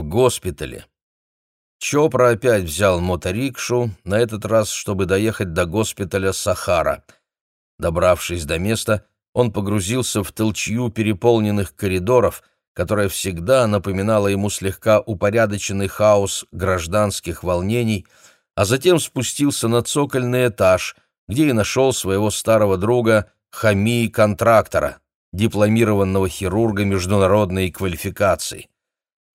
в госпитале. Чопра опять взял моторикшу, на этот раз, чтобы доехать до госпиталя Сахара. Добравшись до места, он погрузился в толчью переполненных коридоров, которая всегда напоминала ему слегка упорядоченный хаос гражданских волнений, а затем спустился на цокольный этаж, где и нашел своего старого друга Хами-контрактора, дипломированного хирурга международной квалификации.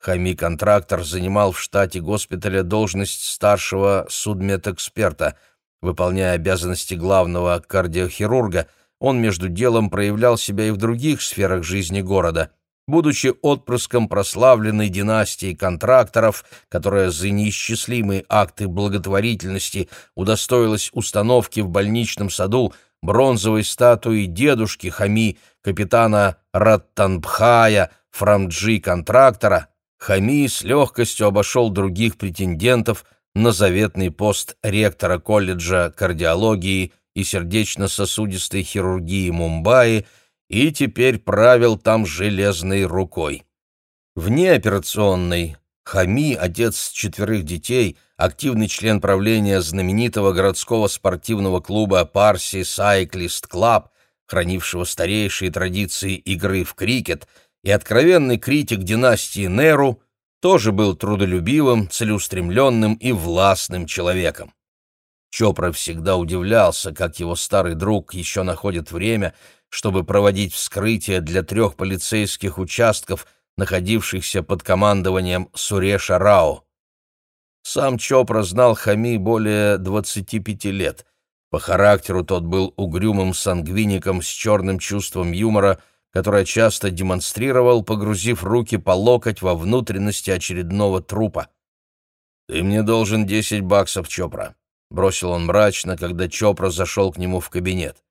Хами-контрактор занимал в штате госпиталя должность старшего судмедэксперта. Выполняя обязанности главного кардиохирурга, он между делом проявлял себя и в других сферах жизни города. Будучи отпрыском прославленной династии контракторов, которая за неисчислимые акты благотворительности удостоилась установки в больничном саду бронзовой статуи дедушки Хами, капитана Раттанбхая, Фрамджи-контрактора, Хами с легкостью обошел других претендентов на заветный пост ректора колледжа кардиологии и сердечно-сосудистой хирургии Мумбаи и теперь правил там железной рукой. Операционной Хами, отец четверых детей, активный член правления знаменитого городского спортивного клуба Парси Сайклист Клаб, хранившего старейшие традиции игры в крикет – и откровенный критик династии Неру тоже был трудолюбивым, целеустремленным и властным человеком. Чопра всегда удивлялся, как его старый друг еще находит время, чтобы проводить вскрытие для трех полицейских участков, находившихся под командованием Суреша Рао. Сам Чопра знал Хами более 25 лет. По характеру тот был угрюмым сангвиником с черным чувством юмора – которое часто демонстрировал, погрузив руки по локоть во внутренности очередного трупа. «Ты мне должен десять баксов, Чопра», — бросил он мрачно, когда Чопра зашел к нему в кабинет.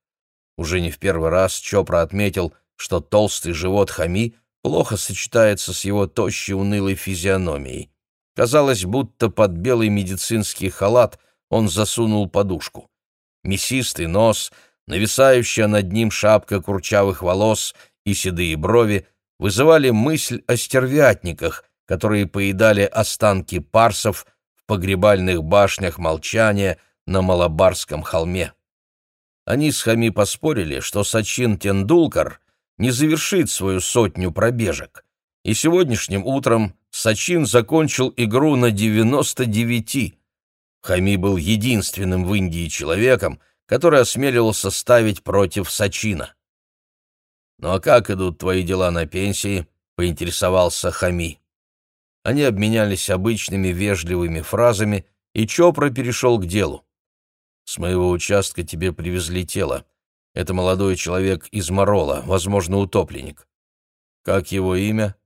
Уже не в первый раз Чопра отметил, что толстый живот Хами плохо сочетается с его тощей унылой физиономией. Казалось, будто под белый медицинский халат он засунул подушку. Мясистый нос, нависающая над ним шапка курчавых волос и седые брови вызывали мысль о стервятниках, которые поедали останки парсов в погребальных башнях молчания на Малабарском холме. Они с Хами поспорили, что Сачин Тендулкар не завершит свою сотню пробежек, и сегодняшним утром Сачин закончил игру на 99. Хами был единственным в Индии человеком, который осмеливался ставить против Сачина. «Ну а как идут твои дела на пенсии?» — поинтересовался Хами. Они обменялись обычными вежливыми фразами, и Чопра перешел к делу. «С моего участка тебе привезли тело. Это молодой человек из Морола, возможно, утопленник. Как его имя?»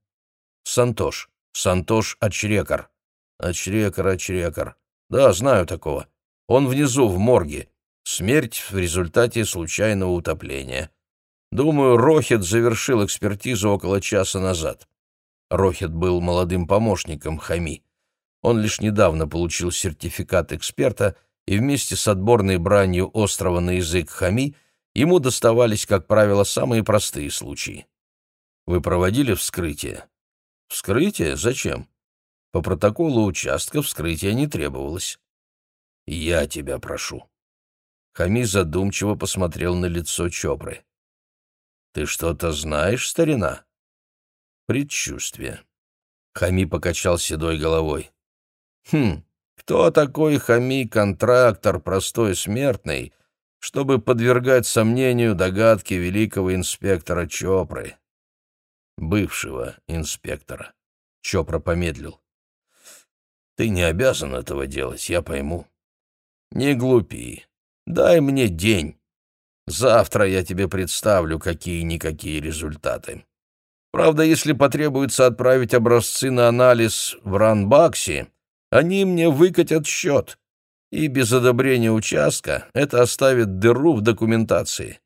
«Сантош. Сантош Ачрекар». «Ачрекар, Ачрекар. Да, знаю такого. Он внизу, в морге. Смерть в результате случайного утопления. Думаю, Рохет завершил экспертизу около часа назад. Рохет был молодым помощником Хами. Он лишь недавно получил сертификат эксперта, и вместе с отборной бранью острова на язык Хами ему доставались, как правило, самые простые случаи. Вы проводили вскрытие? Вскрытие? Зачем? По протоколу участка вскрытия не требовалось. Я тебя прошу. Хами задумчиво посмотрел на лицо Чопры. Ты что-то знаешь, старина? Предчувствие. Хами покачал седой головой. Хм, кто такой Хами-контрактор, простой смертный, чтобы подвергать сомнению догадки великого инспектора Чопры? Бывшего инспектора. Чопра помедлил. Ты не обязан этого делать, я пойму. Не глупи. Дай мне день. Завтра я тебе представлю какие-никакие результаты. Правда, если потребуется отправить образцы на анализ в Ранбаксе, они мне выкатят счет, и без одобрения участка это оставит дыру в документации.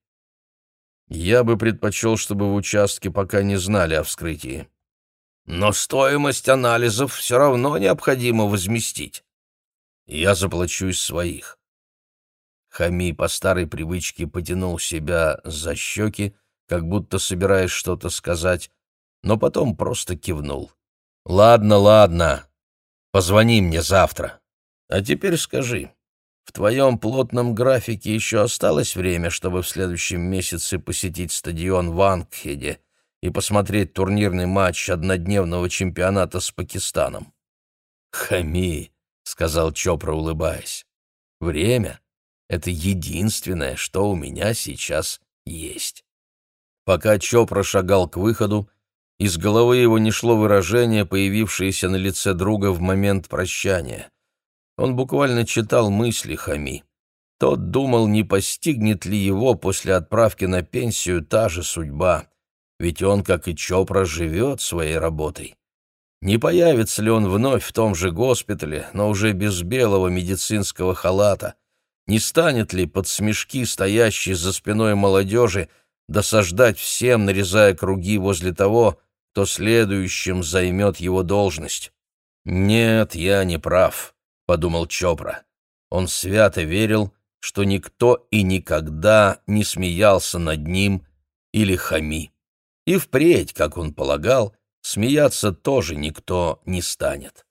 Я бы предпочел, чтобы в участке пока не знали о вскрытии. Но стоимость анализов все равно необходимо возместить. Я заплачу из своих. Хами по старой привычке потянул себя за щеки, как будто собираясь что-то сказать, но потом просто кивнул. Ладно, ладно. Позвони мне завтра. А теперь скажи, в твоем плотном графике еще осталось время, чтобы в следующем месяце посетить стадион в Ангхеде и посмотреть турнирный матч однодневного чемпионата с Пакистаном? Хами, сказал Чопра, улыбаясь. Время — это единственное, что у меня сейчас есть. Пока Чопра шагал к выходу, из головы его не шло выражение, появившееся на лице друга в момент прощания. Он буквально читал мысли Хами. Тот думал, не постигнет ли его после отправки на пенсию та же судьба, ведь он, как и Чопра, живет своей работой. Не появится ли он вновь в том же госпитале, но уже без белого медицинского халата? Не станет ли под смешки, стоящей за спиной молодежи, досаждать всем, нарезая круги возле того, кто следующим займет его должность? «Нет, я не прав», — подумал Чопра. Он свято верил, что никто и никогда не смеялся над ним или хами. И впредь, как он полагал, смеяться тоже никто не станет.